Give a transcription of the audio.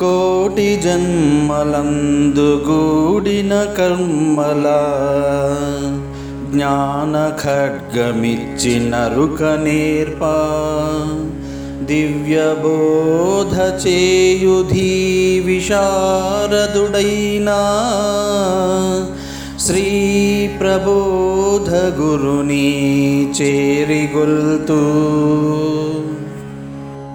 కోటి జన్మలందుగూడిన కర్మల జ్ఞాన ఖడ్గమిచ్చిన రుక నేర్ప దివ్యబోధ చేయుధీ విశారదుడైనా శ్రీ ప్రబోధ గురుని చేరిగొల్తూ.